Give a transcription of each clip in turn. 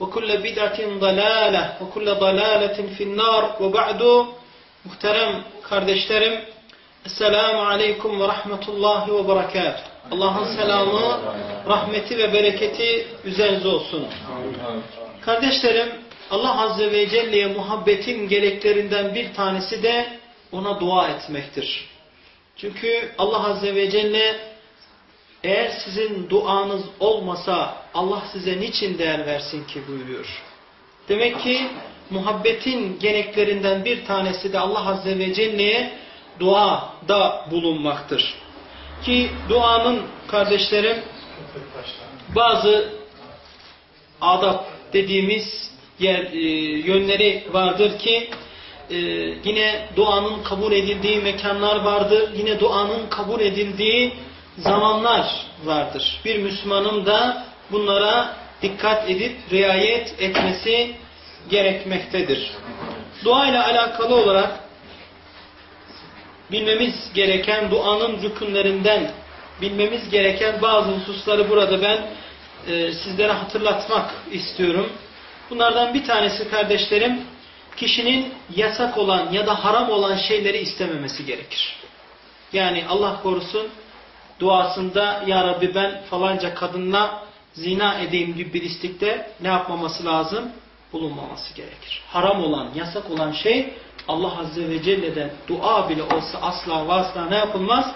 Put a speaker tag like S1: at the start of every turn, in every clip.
S1: وكل بدعة ضلالة وكل ضلالة في النار وبعد muhterem kardeşlerim Esselamu Aleyküm ve Rahmetullahi ve Berekatuhu. Allah'ın selamı, rahmeti ve bereketi üzerinize olsun. Kardeşlerim Allah Azze ve Celle'ye muhabbetin gereklerinden bir tanesi de ona dua etmektir. Çünkü Allah Azze ve Celle eğer sizin duanız olmasa Allah size niçin değer versin ki buyuruyor. Demek ki muhabbetin gereklerinden bir tanesi de Allah Azze ve Celle'ye duada bulunmaktır. Ki duanın kardeşlerim bazı adab dediğimiz yer, e, yönleri vardır ki e, yine duanın kabul edildiği mekanlar vardır. Yine duanın kabul edildiği zamanlar vardır. Bir Müslümanın da bunlara dikkat edip riayet etmesi gerekmektedir. Dua ile alakalı olarak bilmemiz gereken duanın rükünlerinden bilmemiz gereken bazı hususları burada ben e, sizlere hatırlatmak istiyorum. Bunlardan bir tanesi kardeşlerim kişinin yasak olan ya da haram olan şeyleri istememesi gerekir. Yani Allah korusun duasında Ya Rabbi ben falanca kadınla zina edeyim gibi bir istikte ne yapmaması lazım? Bulunmaması gerekir. Haram olan, yasak olan şey Allah Azze ve Celle'den dua bile olsa asla vasla ne yapılmaz?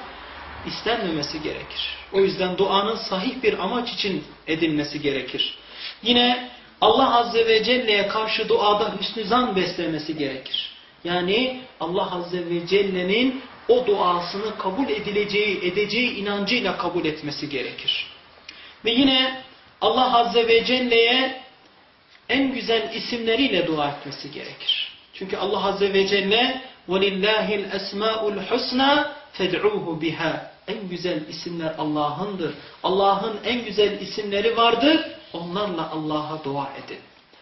S1: İstenmemesi gerekir. O yüzden duanın sahih bir amaç için edilmesi gerekir. Yine Allah Azze ve Celle'ye karşı duada hüsnü zan beslemesi gerekir. Yani Allah Azze ve Celle'nin o duasını kabul edileceği, edeceği inancıyla kabul etmesi gerekir. Ve yine Allah Azze ve Celle'ye en güzel isimleriyle dua etmesi gerekir. Çünkü Allah Azze ve Celle وَلِلَّهِ الْأَسْمَاءُ الْحُسْنَى فَدْعُوهُ بِهَا En güzel isimler Allah'ındır. Allah'ın en güzel isimleri vardır. Onlarla Allah'a dua edin.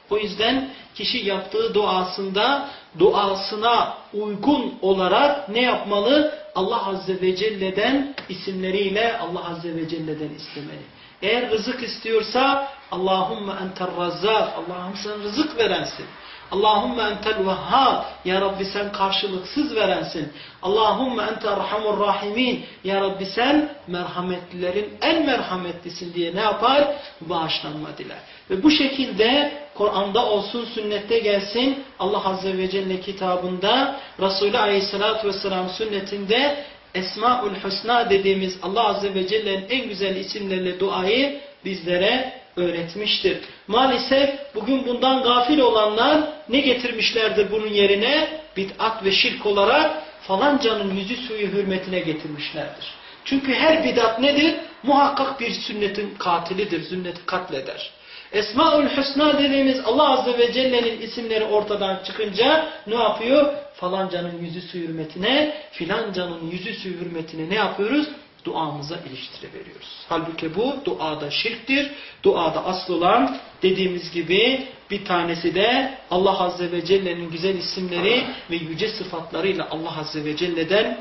S1: O yüzden kişi yaptığı duasında duasına uygun olarak ne yapmalı? Allah Azze ve Celle'den isimleriyle Allah Azze ve Celle'den istemeli. Eğer rızık istiyorsa Allahümme entel razzak Allah'ım sen rızık verensin. Allahümme entel vehhab Ya Rabbi sen karşılıksız verensin. Allahümme entel rahamur rahimin Ya Rabbi sen merhametlilerin en merhametlisin diye ne yapar? Bağışlanma diler. Ve bu şekilde Kur'an'da olsun, sünnette gelsin Allah Azze ve Celle kitabında Resulü Aleyhisselatü Vesselam sünnetinde Esmaül Hüsna dediğimiz Allah Azze ve Celle'nin en güzel isimlerle duayı bizlere öğretmiştir. Maalesef bugün bundan gafil olanlar ne getirmişlerdir bunun yerine? Bid'at ve şirk olarak falancanın yüzü suyu hürmetine getirmişlerdir. Çünkü her bid'at nedir? Muhakkak bir sünnetin katilidir, sünneti katleder. Esmaül Hüsna dediğimiz Allah Azze ve Celle'nin isimleri ortadan çıkınca ne yapıyor? Falancanın yüzü su hürmetine, filancanın yüzü su hürmetine ne yapıyoruz? Duamıza iliştiriveriyoruz. Halbuki bu duada şirktir. Duada asıl olan dediğimiz gibi Bir tanesi de Allah Azze ve Celle'nin güzel isimleri ve yüce sıfatlarıyla Allah Azze ve Celle'den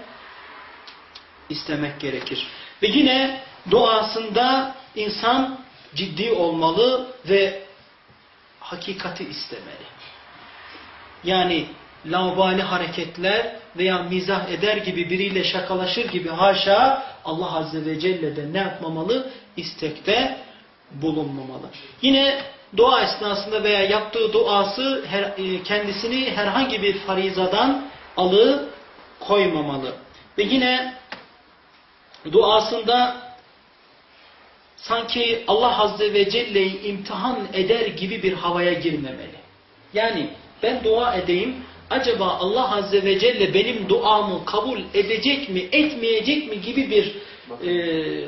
S1: istemek gerekir. Ve yine duasında insan ciddi olmalı ve hakikati istemeli. Yani laubali hareketler veya mizah eder gibi biriyle şakalaşır gibi haşa Allah Azze ve Celle'den ne yapmamalı? İstekte bulunmamalı. Yine dua esnasında veya yaptığı duası her, e, kendisini herhangi bir farizadan alı koymamalı. Ve yine duasında sanki Allah Azze ve Celle'yi imtihan eder gibi bir havaya girmemeli. Yani ben dua edeyim, acaba Allah Azze ve Celle benim duamı kabul edecek mi, etmeyecek mi gibi bir e,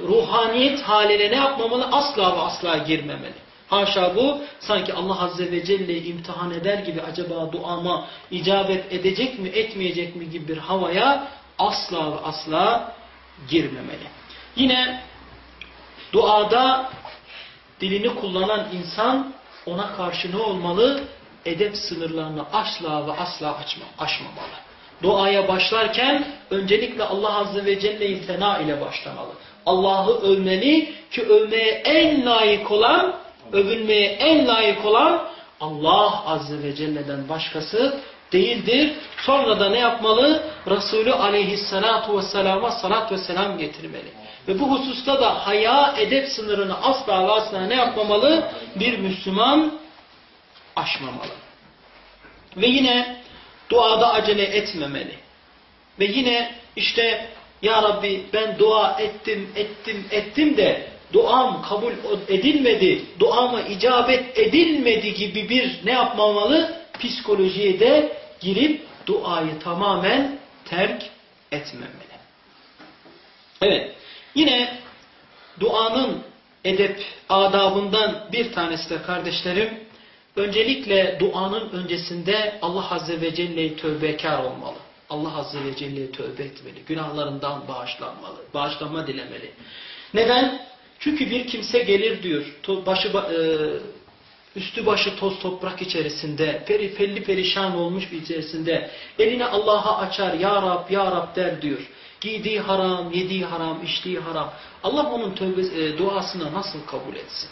S1: ruhaniyet haline ne yapmamalı? Asla ve asla girmemeli. Haşa bu sanki Allah Azze ve Celle'yi imtihan eder gibi acaba duama icabet edecek mi, etmeyecek mi gibi bir havaya asla ve asla girmemeli. Yine duada dilini kullanan insan ona karşı ne olmalı? Edep sınırlarını asla ve asla açma, aşmamalı. Duaya başlarken öncelikle Allah Azze ve Celle'yi fena ile başlamalı. Allah'ı övmeli ki övmeye en layık olan, övünmeye en layık olan Allah Azze ve Celle'den başkası değildir. Sonra da ne yapmalı? Resulü aleyhissalatu vesselama salat ve selam getirmeli. Ve bu hususta da haya edep sınırını asla ve asla ne yapmamalı? Bir Müslüman aşmamalı. Ve yine duada acele etmemeli. Ve yine işte Ya Rabbi ben dua ettim, ettim, ettim de duam kabul edilmedi, duama icabet edilmedi gibi bir ne yapmamalı? Psikolojiye de girip duayı tamamen terk etmemeli. Evet. Yine duanın edep adabından bir tanesi de kardeşlerim, öncelikle duanın öncesinde Allah Azze ve Celle'yi tövbekar olmalı. Allah Azze ve Celle'ye tövbe etmeli. Günahlarından bağışlanmalı. Bağışlanma dilemeli. Neden? Çünkü bir kimse gelir diyor. Başı, e, üstü başı toz toprak içerisinde, peri, pelli perişan olmuş bir içerisinde elini Allah'a açar, Ya Rab, Ya Rab der diyor. Giydiği haram, yediği haram, içtiği haram. Allah onun tövbe, e, duasını nasıl kabul etsin?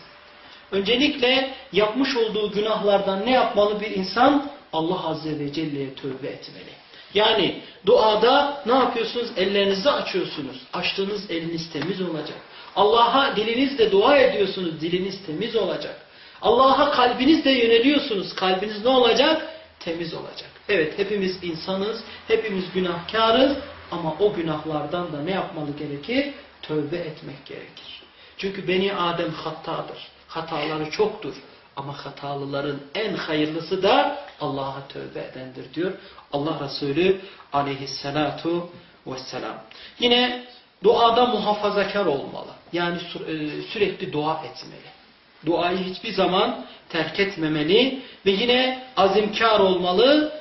S1: Öncelikle yapmış olduğu günahlardan ne yapmalı bir insan? Allah Azze ve Celle'ye tövbe etmeli. Yani duada ne yapıyorsunuz? Ellerinizi açıyorsunuz. Açtığınız eliniz temiz olacak. Allah'a dilinizle dua ediyorsunuz. Diliniz temiz olacak. Allah'a kalbinizle yöneliyorsunuz. Kalbiniz ne olacak? Temiz olacak. Evet hepimiz insanız. Hepimiz günahkarız. Ama o günahlardan da ne yapmalı gerekir? Tövbe etmek gerekir. Çünkü Beni Adem hatadır. Hataları çoktur. Ama hatalıların en hayırlısı da Allah'a tövbe edendir diyor. Allah Resulü aleyhissalatu vesselam. Yine duada muhafazakar olmalı. Yani e, sürekli dua etmeli. Duayı hiçbir zaman terk etmemeli ve yine azimkar olmalı.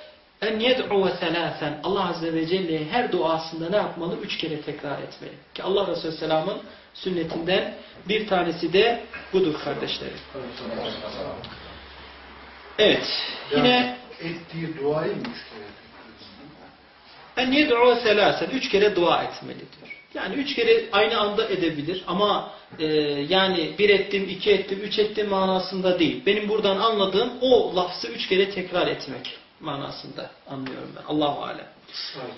S1: En yed'u selâsen. Allah Azze ve Celle'ye her duasında ne yapmalı? Üç kere tekrar etmeli. Ki Allah Resulü Selam'ın sünnetinden bir tanesi de budur kardeşlerim. Evet. Yine
S2: ettiği duayı mı üç kere
S1: En yed'u selâsen. Üç kere dua etmeli diyor. Yani üç kere aynı anda edebilir ama e, yani bir ettim, iki ettim, üç ettim manasında değil. Benim buradan anladığım o lafzı üç kere tekrar etmek manasında anlıyorum ben. Allahu alem.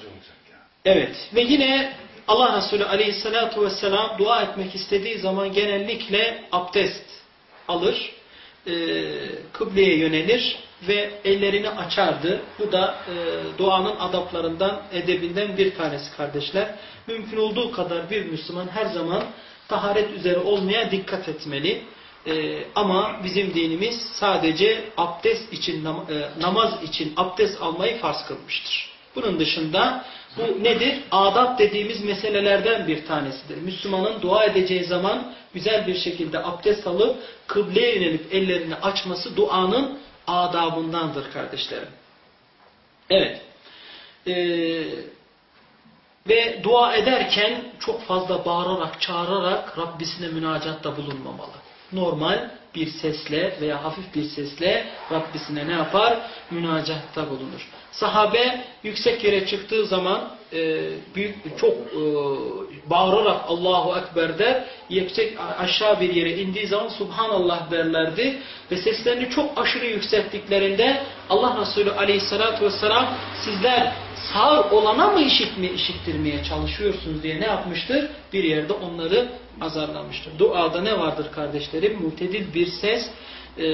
S2: olacak yani.
S1: Evet ve yine Allah Resulü aleyhissalatu vesselam dua etmek istediği zaman genellikle abdest alır, e, kıbleye yönelir ve ellerini açardı. Bu da e, duanın adaplarından, edebinden bir tanesi kardeşler. Mümkün olduğu kadar bir Müslüman her zaman taharet üzere olmaya dikkat etmeli. Ee, ama bizim dinimiz sadece abdest için, nam e, namaz için abdest almayı farz kılmıştır. Bunun dışında bu nedir? Adab dediğimiz meselelerden bir tanesidir. Müslümanın dua edeceği zaman güzel bir şekilde abdest alıp kıbleye yönelip ellerini açması duanın adabındandır kardeşlerim. Evet. Ee, ve dua ederken çok fazla bağırarak, çağırarak Rabbisine münacatta bulunmamalı. Normal, bir sesle veya hafif bir sesle Rabbisine ne yapar? Münacatta bulunur. Sahabe yüksek yere çıktığı zaman e, büyük çok e, bağırarak Allahu Ekber der. Yüksek aşağı bir yere indiği zaman Subhanallah derlerdi. Ve seslerini çok aşırı yükselttiklerinde Allah Resulü Aleyhisselatü Vesselam sizler sağır olana mı işitme, işittirmeye çalışıyorsunuz diye ne yapmıştır? Bir yerde onları azarlamıştır. Duada ne vardır kardeşlerim? Mutedil bir ses e,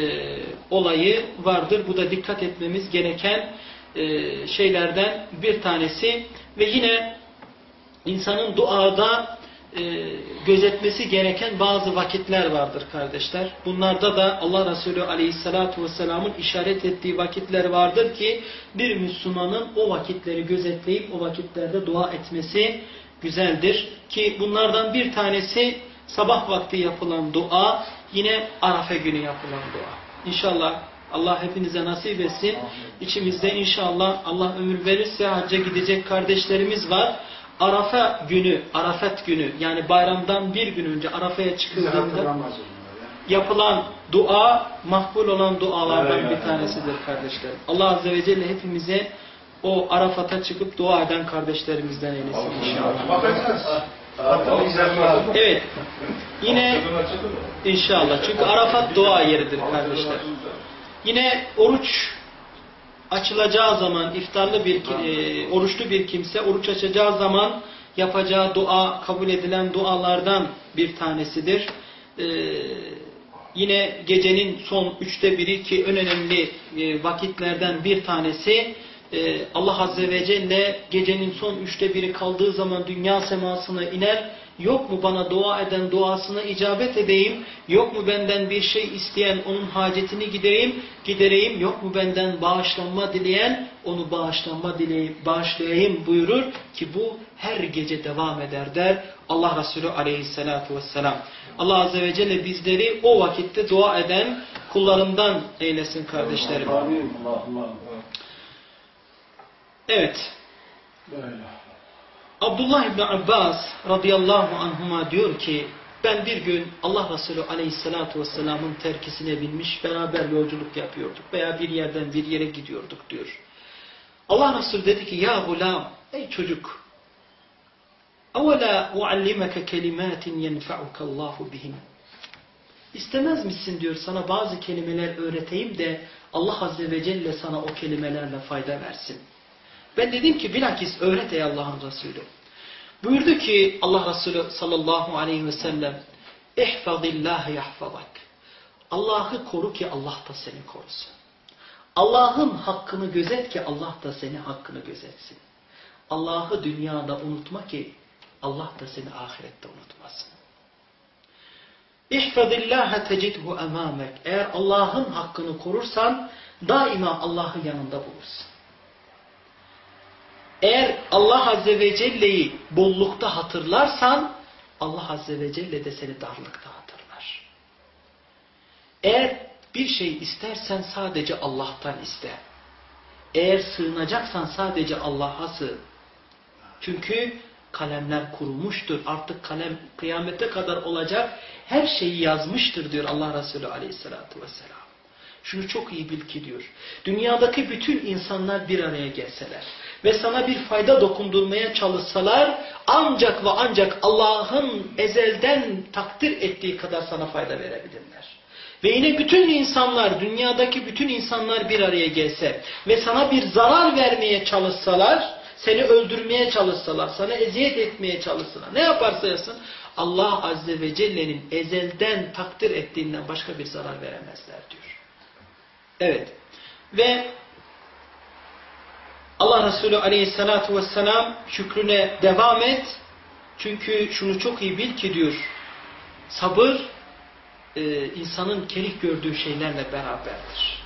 S1: olayı vardır. Bu da dikkat etmemiz gereken e, şeylerden bir tanesi. Ve yine insanın duada e, gözetmesi gereken bazı vakitler vardır kardeşler. Bunlarda da Allah Resulü Aleyhisselatü Vesselam'ın işaret ettiği vakitler vardır ki bir Müslümanın o vakitleri gözetleyip o vakitlerde dua etmesi güzeldir. Ki bunlardan bir tanesi sabah vakti yapılan dua, yine Arafa günü yapılan dua. İnşallah Allah hepinize nasip etsin. İçimizde inşallah Allah ömür verirse hacca gidecek kardeşlerimiz var. Arafa günü, Arafat günü yani bayramdan bir gün önce Arafa'ya çıkıldığında yapılan dua makbul olan dualardan bir tanesidir kardeşler. Allah Azze ve Celle hepimize o Arafat'a çıkıp dua eden kardeşlerimizden eylesin inşallah. Evet. Yine inşallah. Çünkü Arafat dua yeridir kardeşler. Yine oruç açılacağı zaman iftarlı bir e, oruçlu bir kimse oruç açacağı zaman yapacağı dua kabul edilen dualardan bir tanesidir. E, yine gecenin son üçte biri ki en önemli e, vakitlerden bir tanesi e, Allah Azze ve Celle gecenin son üçte biri kaldığı zaman dünya semasına iner Yok mu bana dua eden duasına icabet edeyim? Yok mu benden bir şey isteyen onun hacetini gidereyim, gidereyim? Yok mu benden bağışlanma dileyen onu bağışlanma dileyim, bağışlayayım buyurur ki bu her gece devam eder der Allah Resulü aleyhissalatu vesselam. Allah Azze ve Celle bizleri o vakitte dua eden kullarından eylesin kardeşlerim. Evet. Böyle. Abdullah İbni Abbas radıyallahu anhuma diyor ki ben bir gün Allah Resulü aleyhissalatu vesselamın terkisine binmiş beraber yolculuk yapıyorduk veya bir yerden bir yere gidiyorduk diyor. Allah Resulü dedi ki ya gulam ey çocuk evvela uallimeke kelimatin yenfa'ukallahu bihim İstemez misin diyor sana bazı kelimeler öğreteyim de Allah Azze ve Celle sana o kelimelerle fayda versin. Ben dedim ki bilakis öğret ey Allah'ın Resulü. Buyurdu ki Allah Resulü sallallahu aleyhi ve sellem İhfazillâhe yahfazak. Allah'ı koru ki Allah da seni korusun. Allah'ın hakkını gözet ki Allah da seni hakkını gözetsin. Allah'ı dünyada unutma ki Allah da seni ahirette unutmasın. İhfazillâhe tecidhu emâmek. Eğer Allah'ın hakkını korursan daima Allah'ı yanında bulursun. Eğer Allah Azze ve Celle'yi bollukta hatırlarsan Allah Azze ve Celle de seni darlıkta hatırlar. Eğer bir şey istersen sadece Allah'tan iste. Eğer sığınacaksan sadece Allah'a sığın. Çünkü kalemler kurumuştur. Artık kalem kıyamete kadar olacak her şeyi yazmıştır diyor Allah Resulü aleyhissalatü vesselam. Şunu çok iyi bil ki diyor. Dünyadaki bütün insanlar bir araya gelseler ve sana bir fayda dokundurmaya çalışsalar ancak ve ancak Allah'ın ezelden takdir ettiği kadar sana fayda verebilirler. Ve yine bütün insanlar, dünyadaki bütün insanlar bir araya gelse ve sana bir zarar vermeye çalışsalar, seni öldürmeye çalışsalar, sana eziyet etmeye çalışsalar, ne yaparsa yapsın, Allah Azze ve Celle'nin ezelden takdir ettiğinden başka bir zarar veremezler diyor. Evet. Ve Allah Resulü aleyhissalatu vesselam şükrüne devam et. Çünkü şunu çok iyi bil ki diyor. Sabır e, insanın kerih gördüğü şeylerle beraberdir.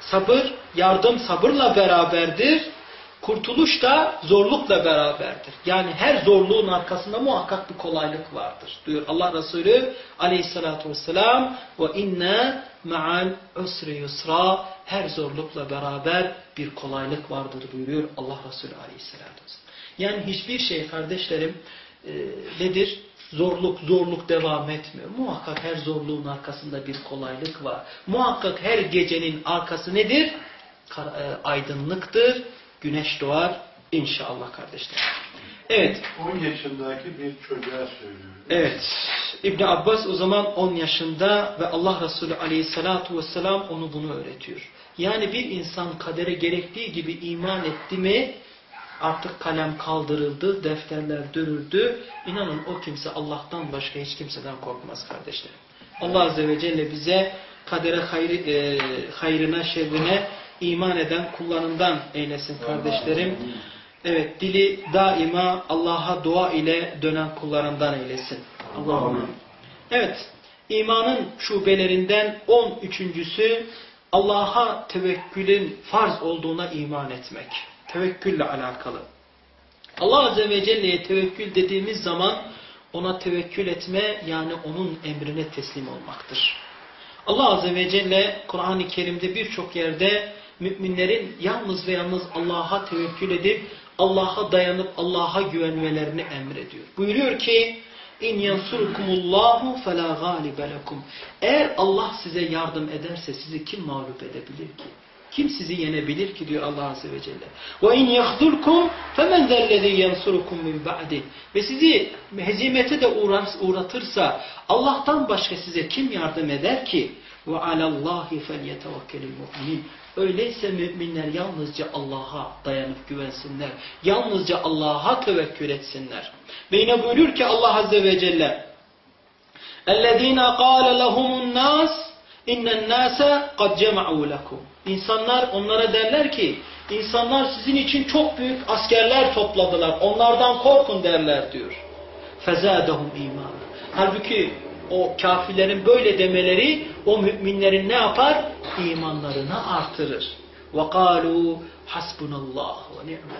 S1: Sabır, yardım sabırla beraberdir. Kurtuluş da zorlukla beraberdir. Yani her zorluğun arkasında muhakkak bir kolaylık vardır. Diyor Allah Resulü aleyhissalatu vesselam ve inne ma'al usri yusra her zorlukla beraber bir kolaylık vardır buyuruyor Allah Resulü aleyhissalatu vesselam. Yani hiçbir şey kardeşlerim e, nedir? zorluk zorluk devam etmiyor. Muhakkak her zorluğun arkasında bir kolaylık var. Muhakkak her gecenin arkası nedir? E, aydınlıktır. Güneş doğar inşallah kardeşler. Evet.
S2: 10 yaşındaki bir çocuğa söylüyor.
S1: Evet. İbn Abbas o zaman 10 yaşında ve Allah Resulü aleyhissalatu vesselam onu bunu öğretiyor. Yani bir insan kadere gerektiği gibi iman etti mi artık kalem kaldırıldı, defterler dürüldü. İnanın o kimse Allah'tan başka hiç kimseden korkmaz kardeşlerim. Allah Azze ve Celle bize kadere hayrı, e, hayrına, şerrine iman eden kullarından eylesin kardeşlerim. Evet, dili daima Allah'a dua ile dönen kullarından eylesin. Allah'ım. Evet, imanın şubelerinden 13.sü Allah'a tevekkülün farz olduğuna iman etmek. Tevekkülle alakalı. Allah Azze ve Celle'ye tevekkül dediğimiz zaman ona tevekkül etme yani onun emrine teslim olmaktır. Allah Azze ve Celle Kur'an-ı Kerim'de birçok yerde müminlerin yalnız ve yalnız Allah'a tevekkül edip Allah'a dayanıp Allah'a güvenmelerini emrediyor. Buyuruyor ki İn yansurkumullahu fela galibe lekum. Eğer Allah size yardım ederse sizi kim mağlup edebilir ki? Kim sizi yenebilir ki diyor Allah Azze ve Celle. Ve in yahdurkum femen zellezî yansurukum min. Ve sizi hezimete de uğratırsa Allah'tan başka size kim yardım eder ki? Ve alallahi felyetevekkelil mu'minin. Öyleyse müminler yalnızca Allah'a dayanıp güvensinler. Yalnızca Allah'a tevekkül etsinler. Ve yine buyurur ki Allah Azze ve Celle اَلَّذ۪ينَ قَالَ لَهُمُ النَّاسِ اِنَّ النَّاسَ قَدْ جَمَعُوا لَكُمْ İnsanlar onlara derler ki insanlar sizin için çok büyük askerler topladılar. Onlardan korkun derler diyor. فَزَادَهُمْ اِيمَانًا Halbuki o kafirlerin böyle demeleri o müminlerin ne yapar? İmanlarını artırır. وَقَالُوا حَسْبُنَ اللّٰهُ وَنِعْمَ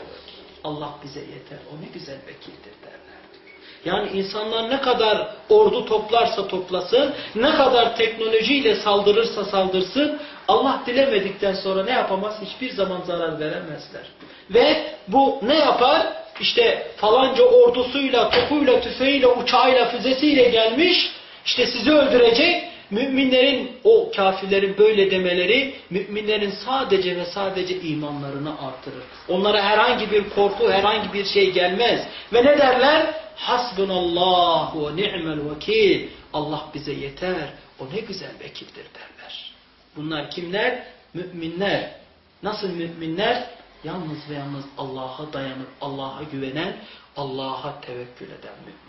S1: Allah bize yeter. O ne güzel vekildir derler. Yani insanlar ne kadar ordu toplarsa toplasın, ne kadar teknolojiyle saldırırsa saldırsın, Allah dilemedikten sonra ne yapamaz? Hiçbir zaman zarar veremezler. Ve bu ne yapar? İşte falanca ordusuyla, topuyla, tüfeğiyle, uçağıyla, füzesiyle gelmiş, işte sizi öldürecek. Müminlerin, o kafirlerin böyle demeleri, müminlerin sadece ve sadece imanlarını artırır. Onlara herhangi bir korku, herhangi bir şey gelmez. Ve ne derler? Hasbunallahu ve ni'mel vekil. Allah bize yeter. O ne güzel vekildir derler. Bunlar kimler? Müminler. Nasıl müminler? Yalnız ve yalnız Allah'a dayanıp Allah'a güvenen, Allah'a tevekkül eden müminler.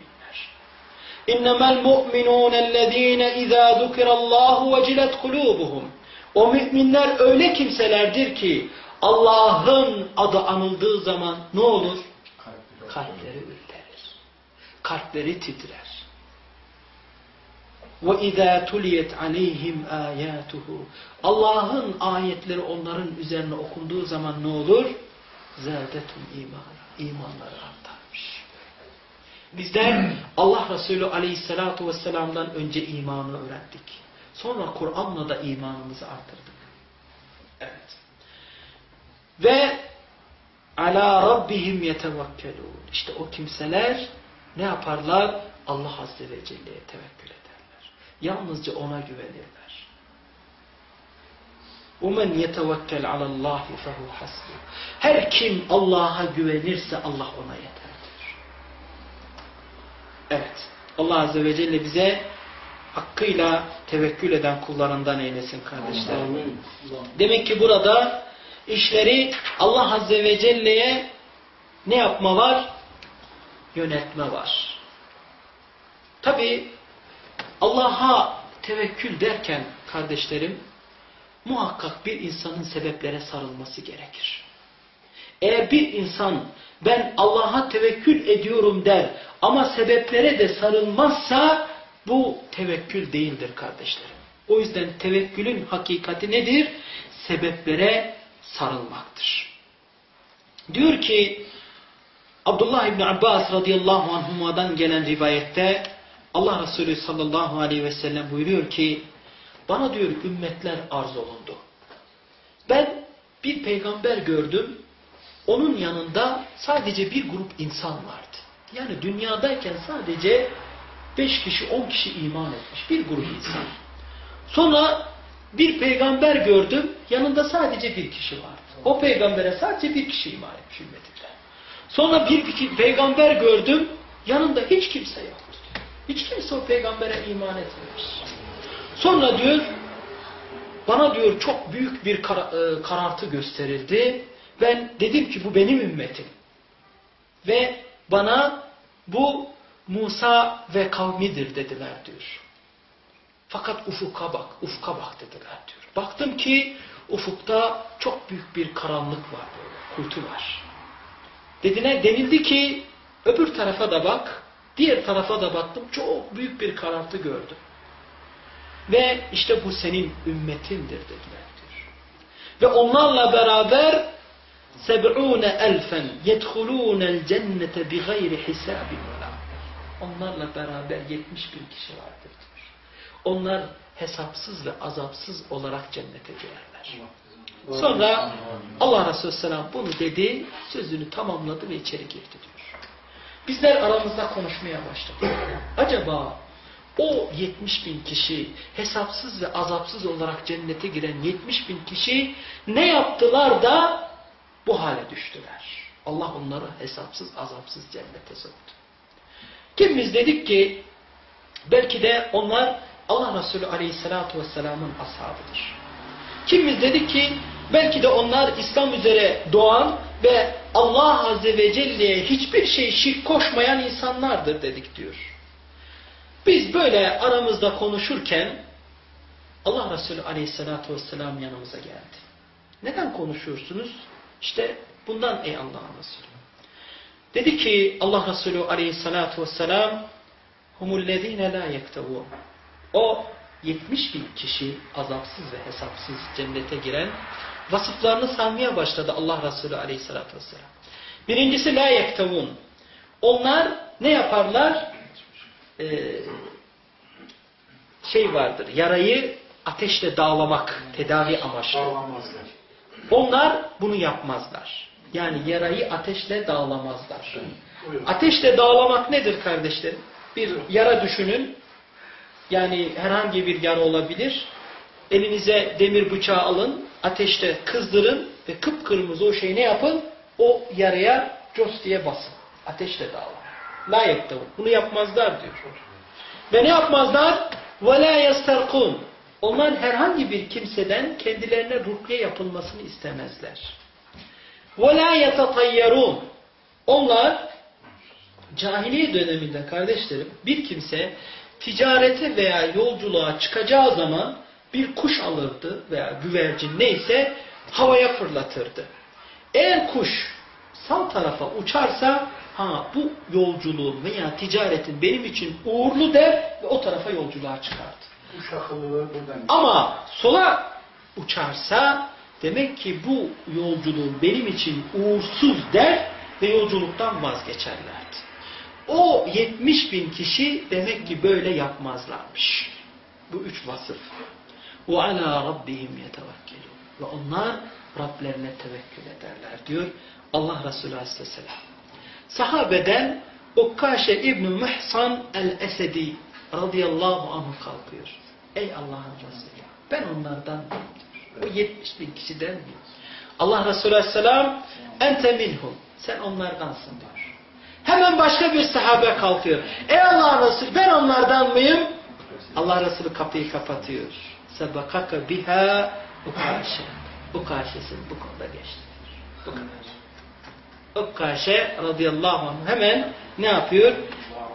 S1: İnnemel mu'minûnellezîne izâ zukirallâhu vecilet kulûbuhum. O müminler öyle kimselerdir ki Allah'ın adı anıldığı zaman ne olur? Kalpleri ürperir. Kalpleri titrer. وَاِذَا تُلِيَتْ عَلَيْهِمْ آيَاتُهُ Allah'ın ayetleri onların üzerine okunduğu zaman ne olur? زَادَتُمْ iman. İmanları artarmış. Bizler Allah Resulü Aleyhisselatü Vesselam'dan önce imanı öğrendik. Sonra Kur'an'la da imanımızı artırdık. Evet. Ve ala rabbihim yetevekkelun. İşte o kimseler ne yaparlar? Allah Azze ve Celle'ye tevekkül ederler. Yalnızca ona güvenirler. وَمَنْ يَتَوَكَّلْ عَلَى اللّٰهِ فَهُ حَسْبُ Her kim Allah'a güvenirse Allah ona yeterdir. Evet. Allah Azze ve Celle bize hakkıyla tevekkül eden kullarından eylesin kardeşler. Demek ki burada işleri Allah Azze ve Celle'ye ne yapma var? Yönetme var. Tabi Allah'a tevekkül derken kardeşlerim muhakkak bir insanın sebeplere sarılması gerekir. Eğer bir insan ben Allah'a tevekkül ediyorum der ama sebeplere de sarılmazsa bu tevekkül değildir kardeşlerim. O yüzden tevekkülün hakikati nedir? Sebeplere sarılmaktır. Diyor ki Abdullah İbni Abbas radıyallahu anhuma'dan gelen rivayette Allah Resulü sallallahu aleyhi ve sellem buyuruyor ki bana diyor ümmetler arz olundu. Ben bir peygamber gördüm. Onun yanında sadece bir grup insan vardı. Yani dünyadayken sadece beş kişi, on kişi iman etmiş. Bir grup insan. Sonra bir peygamber gördüm, yanında sadece bir kişi vardı. O peygambere sadece bir kişi iman etmiş ümmetinden. Sonra bir peygamber gördüm, yanında hiç kimse yoktu. Hiç kimse o peygambere iman etmemiş. Sonra diyor, bana diyor çok büyük bir kar e, karartı gösterildi. Ben dedim ki bu benim ümmetim. Ve bana bu Musa ve kavmidir dediler diyor. Fakat ufuka bak, ufka bak dediler diyor. Baktım ki ufukta çok büyük bir karanlık var böyle, kuytu var. Dediler, denildi ki öbür tarafa da bak, diğer tarafa da baktım, çok büyük bir karartı gördüm. Ve işte bu senin ümmetindir dediler diyor. Ve onlarla beraber seb'ûne elfen yedhulûnel cennete bi gayri hisabin Onlarla beraber 70 bin kişi vardır diyor. Onlar hesapsız ve azapsız olarak cennete girerler. Sonra Allah Resulü Selam bunu dedi, sözünü tamamladı ve içeri girdi diyor. Bizler aramızda konuşmaya başladık. Acaba o 70 bin kişi hesapsız ve azapsız olarak cennete giren 70 bin kişi ne yaptılar da bu hale düştüler? Allah onları hesapsız azapsız cennete soktu. Kimimiz dedik ki belki de onlar Allah Resulü Aleyhisselatü Vesselam'ın ashabıdır. Kimimiz dedik ki belki de onlar İslam üzere doğan ve Allah Azze ve Celle'ye hiçbir şey şirk koşmayan insanlardır dedik diyor. Biz böyle aramızda konuşurken Allah Resulü Aleyhisselatü Vesselam yanımıza geldi. Neden konuşuyorsunuz? İşte bundan ey Allah'ın Resulü. Dedi ki Allah Resulü aleyhissalatu vesselam humullezine la yektevun. O 70 bin kişi azapsız ve hesapsız cennete giren vasıflarını saymaya başladı Allah Resulü aleyhissalatu vesselam. Birincisi la yektevun. Onlar ne yaparlar? Ee, şey vardır. Yarayı ateşle dağlamak tedavi amaçlı. Onlar bunu yapmazlar. Yani yarayı ateşle dağlamazlar. Ateşle dağlamak nedir kardeşlerim? Bir yara düşünün. Yani herhangi bir yara olabilir. Elinize demir bıçağı alın, ateşte kızdırın ve kıpkırmızı o şeyi ne yapın? O yaraya cos diye basın. Ateşle dağılın. La yettevun. Bunu yapmazlar diyor. Ve ne yapmazlar? Ve la. Onlar herhangi bir kimseden kendilerine rukye yapılmasını istemezler. وَلَا يَتَطَيَّرُونَ Onlar cahiliye döneminde kardeşlerim bir kimse ticarete veya yolculuğa çıkacağı zaman bir kuş alırdı veya güvercin neyse havaya fırlatırdı. Eğer kuş sağ tarafa uçarsa ha bu yolculuğun veya ticaretin benim için uğurlu der ve o tarafa yolculuğa çıkardı.
S2: Kuş akıllıları buradan.
S1: Ama sola uçarsa demek ki bu yolculuğun benim için uğursuz der ve yolculuktan vazgeçerlerdi. O 70 bin kişi demek ki böyle yapmazlarmış. Bu üç vasıf. وَعَلَى رَبِّهِمْ يَتَوَكِّلُونَ Ve onlar Rablerine tevekkül ederler diyor Allah Resulü Aleyhisselam. Sahabeden Ukkaşe İbn-i Muhsan el-Esedi radıyallahu anh kalkıyor. Ey Allah'ın Resulü ben onlardan o 70 bin kişiden miyim? Allah Resulü Aleyhisselam ente minhum sen onlardansın diyor. Hemen başka bir sahabe kalkıyor. Ey Allah Resulü ben onlardan mıyım? Allah Resulü kapıyı kapatıyor. Sebekaka biha ukaşe. Ukaşesin bu konuda geçti. Bu kadar. Ukkaşe radıyallahu anh hemen ne yapıyor?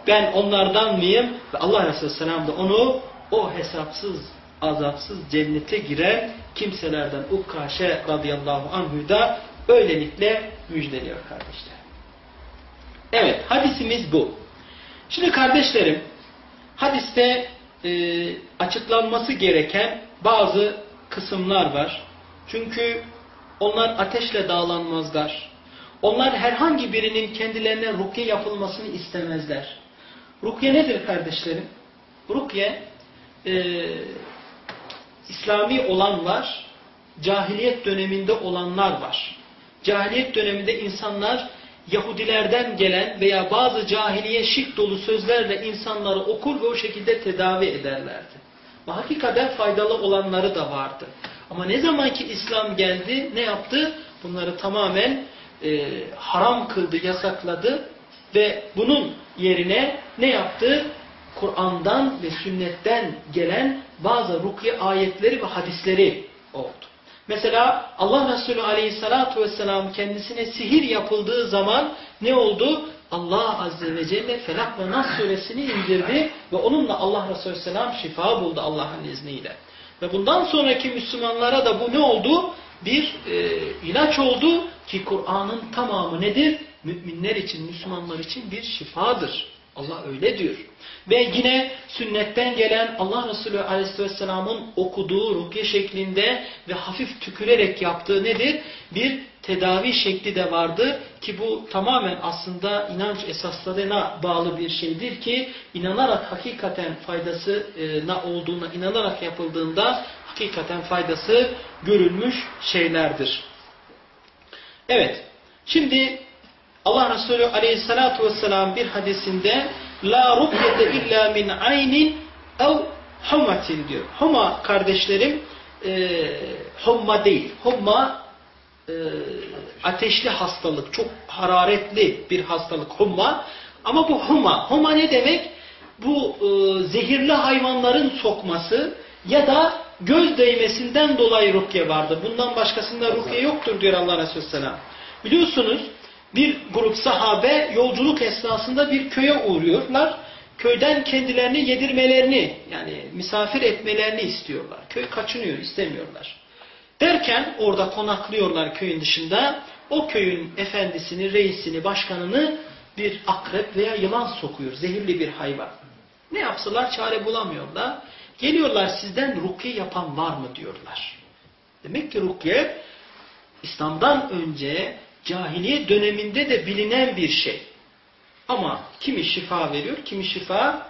S1: Ben onlardan mıyım? Ve Allah Resulü Selam da onu o hesapsız, azapsız cennete giren kimselerden Ukkaşe radıyallahu anh'u da öylelikle müjdeliyor kardeşler. Evet, hadisimiz bu. Şimdi kardeşlerim, hadiste e, açıklanması gereken bazı kısımlar var. Çünkü onlar ateşle dağlanmazlar. Onlar herhangi birinin kendilerine rukiye yapılmasını istemezler. Rukiye nedir kardeşlerim? Rukiye e, İslami olan var, cahiliyet döneminde olanlar var. Cahiliyet döneminde insanlar Yahudilerden gelen veya bazı cahiliye şirk dolu sözlerle insanları okur ve o şekilde tedavi ederlerdi. Ve hakikaten faydalı olanları da vardı. Ama ne zamanki İslam geldi ne yaptı? Bunları tamamen e, haram kıldı, yasakladı ve bunun yerine ne yaptı? Kur'an'dan ve sünnetten gelen bazı rukiye ayetleri ve hadisleri oldu. Mesela Allah Resulü aleyhissalatu vesselam kendisine sihir yapıldığı zaman ne oldu? Allah Azze ve Celle Felak ve Nas suresini indirdi ve onunla Allah Resulü Selam şifa buldu Allah'ın izniyle. Ve bundan sonraki Müslümanlara da bu ne oldu? Bir e, ilaç oldu ki Kur'an'ın tamamı nedir? Müminler için, Müslümanlar için bir şifadır. Allah öyle diyor. Ve yine sünnetten gelen Allah Resulü Aleyhisselam'ın okuduğu rukiye şeklinde ve hafif tükürerek yaptığı nedir? Bir tedavi şekli de vardı ki bu tamamen aslında inanç esaslarına bağlı bir şeydir ki inanarak hakikaten faydası ne olduğuna inanarak yapıldığında hakikaten faydası görülmüş şeylerdir. Evet. Şimdi Allah Resulü aleyhissalatu vesselam bir hadisinde La rukyete illa min aynin ev hummatin diyor. Huma kardeşlerim e, humma değil. Humma e, ateşli hastalık. Çok hararetli bir hastalık humma. Ama bu huma. Huma ne demek? Bu e, zehirli hayvanların sokması ya da göz değmesinden dolayı rukiye vardır. Bundan başkasında rukiye yoktur diyor Allah Resulü Selam. Biliyorsunuz bir grup sahabe yolculuk esnasında bir köye uğruyorlar. Köyden kendilerini yedirmelerini yani misafir etmelerini istiyorlar. Köy kaçınıyor istemiyorlar. Derken orada konaklıyorlar köyün dışında. O köyün efendisini, reisini, başkanını bir akrep veya yılan sokuyor. Zehirli bir hayvan. Ne yapsalar çare bulamıyorlar. Geliyorlar sizden rukiye yapan var mı diyorlar. Demek ki rukiye İslam'dan önce cahiliye döneminde de bilinen bir şey. Ama kimi şifa veriyor, kimi şifa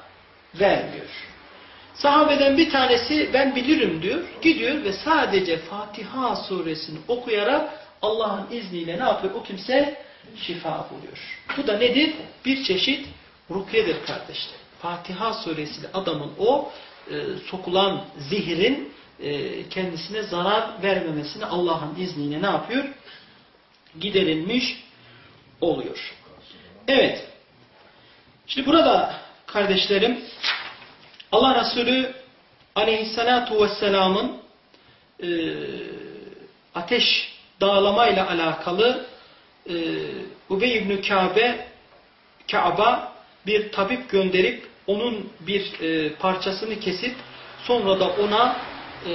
S1: vermiyor. Sahabeden bir tanesi ben bilirim diyor. Gidiyor ve sadece Fatiha suresini okuyarak Allah'ın izniyle ne yapıyor? O kimse şifa buluyor. Bu da nedir? Bir çeşit rukyedir kardeşler. Fatiha suresiyle adamın o e, sokulan zihrin e, kendisine zarar vermemesini Allah'ın izniyle ne yapıyor? Giderilmiş oluyor. Evet. Şimdi burada kardeşlerim Allah Resulü aleyhissalatu vesselamın e, ateş dağlamayla alakalı e, Ubey ibn Kabe Kaaba bir tabip gönderip onun bir e, parçasını kesip sonra da ona e,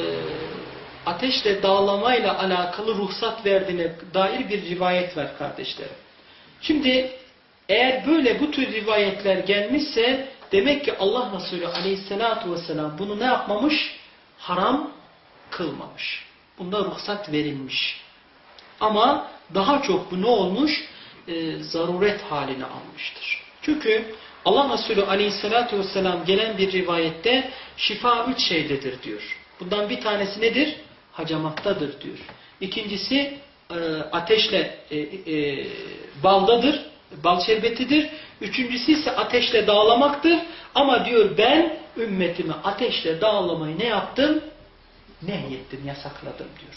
S1: ateşle dağlamayla alakalı ruhsat verdiğine dair bir rivayet var kardeşlerim. Şimdi eğer böyle bu tür rivayetler gelmişse demek ki Allah Resulü aleyhissalatu vesselam bunu ne yapmamış? Haram kılmamış. Bunda ruhsat verilmiş. Ama daha çok bu ne olmuş? Ee, zaruret haline almıştır. Çünkü Allah Resulü aleyhissalatu vesselam gelen bir rivayette şifa üç şeydedir diyor. Bundan bir tanesi nedir? Hacamaktadır diyor. İkincisi e, ateşle e, e, baldadır, bal şerbetidir. Üçüncüsü ise ateşle dağlamaktır. Ama diyor ben ümmetimi ateşle dağlamayı ne yaptım? Nehyettim, yasakladım diyor.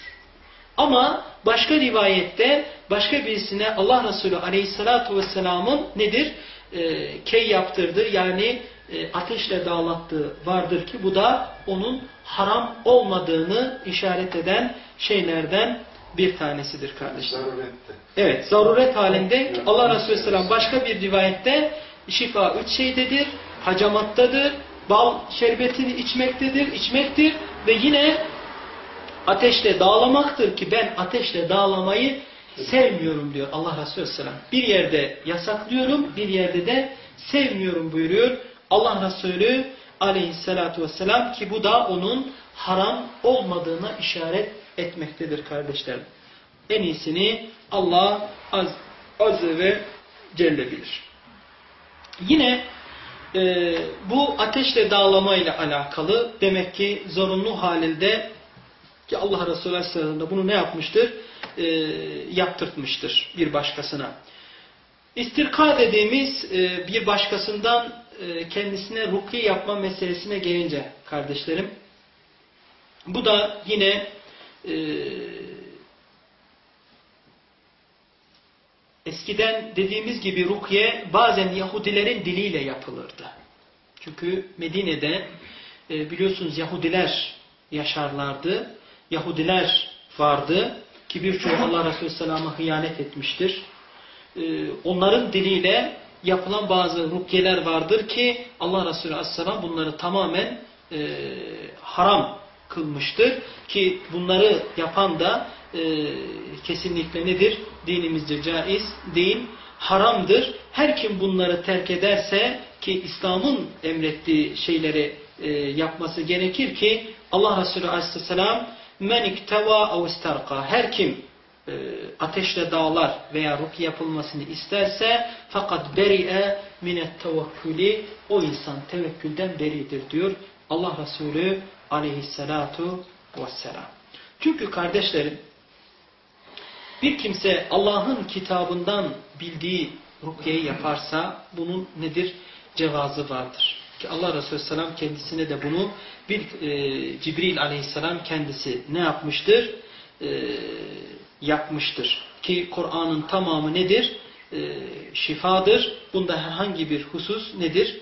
S1: Ama başka rivayette başka birisine Allah Resulü Aleyhisselatü Vesselam'ın nedir? E, key yaptırdı yani e, ateşle dağlattığı vardır ki bu da onun haram olmadığını işaret eden şeylerden bir tanesidir kardeşler.
S2: Zarurette.
S1: Evet, zaruret halinde Allah Resulü Selam başka bir rivayette şifa üç şeydedir, hacamattadır, bal şerbetini içmektedir, içmektir ve yine ateşle dağlamaktır ki ben ateşle dağlamayı sevmiyorum diyor Allah Resulü Selam. Bir yerde yasaklıyorum, bir yerde de sevmiyorum buyuruyor. Allah Resulü aleyhissalatu vesselam ki bu da onun haram olmadığına işaret etmektedir kardeşlerim. En iyisini Allah az, azze ve celle bilir. Yine e, bu ateşle dağlama ile alakalı demek ki zorunlu halinde ki Allah Resulü Aleyhisselam da bunu ne yapmıştır? E, yaptırtmıştır bir başkasına. İstirka dediğimiz e, bir başkasından kendisine rukiye yapma meselesine gelince kardeşlerim, bu da yine e, eskiden dediğimiz gibi rukiye bazen Yahudilerin diliyle yapılırdı. Çünkü Medine'de biliyorsunuz Yahudiler yaşarlardı. Yahudiler vardı ki birçoğu Allah Resulü Selam'a hıyanet etmiştir. Onların diliyle yapılan bazı rukyeler vardır ki Allah Resulü Aleyhisselam bunları tamamen haram kılmıştır. Ki bunları yapan da kesinlikle nedir? Dinimizce caiz değil, haramdır. Her kim bunları terk ederse ki İslam'ın emrettiği şeyleri yapması gerekir ki Allah Resulü Aleyhisselam men ikteva ev istarka her kim e, ateşle dağlar veya ruki yapılmasını isterse fakat beri'e minet tevekkülü o insan tevekkülden beridir diyor Allah Resulü aleyhissalatu vesselam. Çünkü kardeşlerim bir kimse Allah'ın kitabından bildiği rukiyeyi yaparsa bunun nedir? Cevazı vardır. Ki Allah Resulü Selam kendisine de bunu bir e, Cibril Aleyhisselam kendisi ne yapmıştır? E, yapmıştır. Ki Kur'an'ın tamamı nedir? E, şifadır. Bunda herhangi bir husus nedir?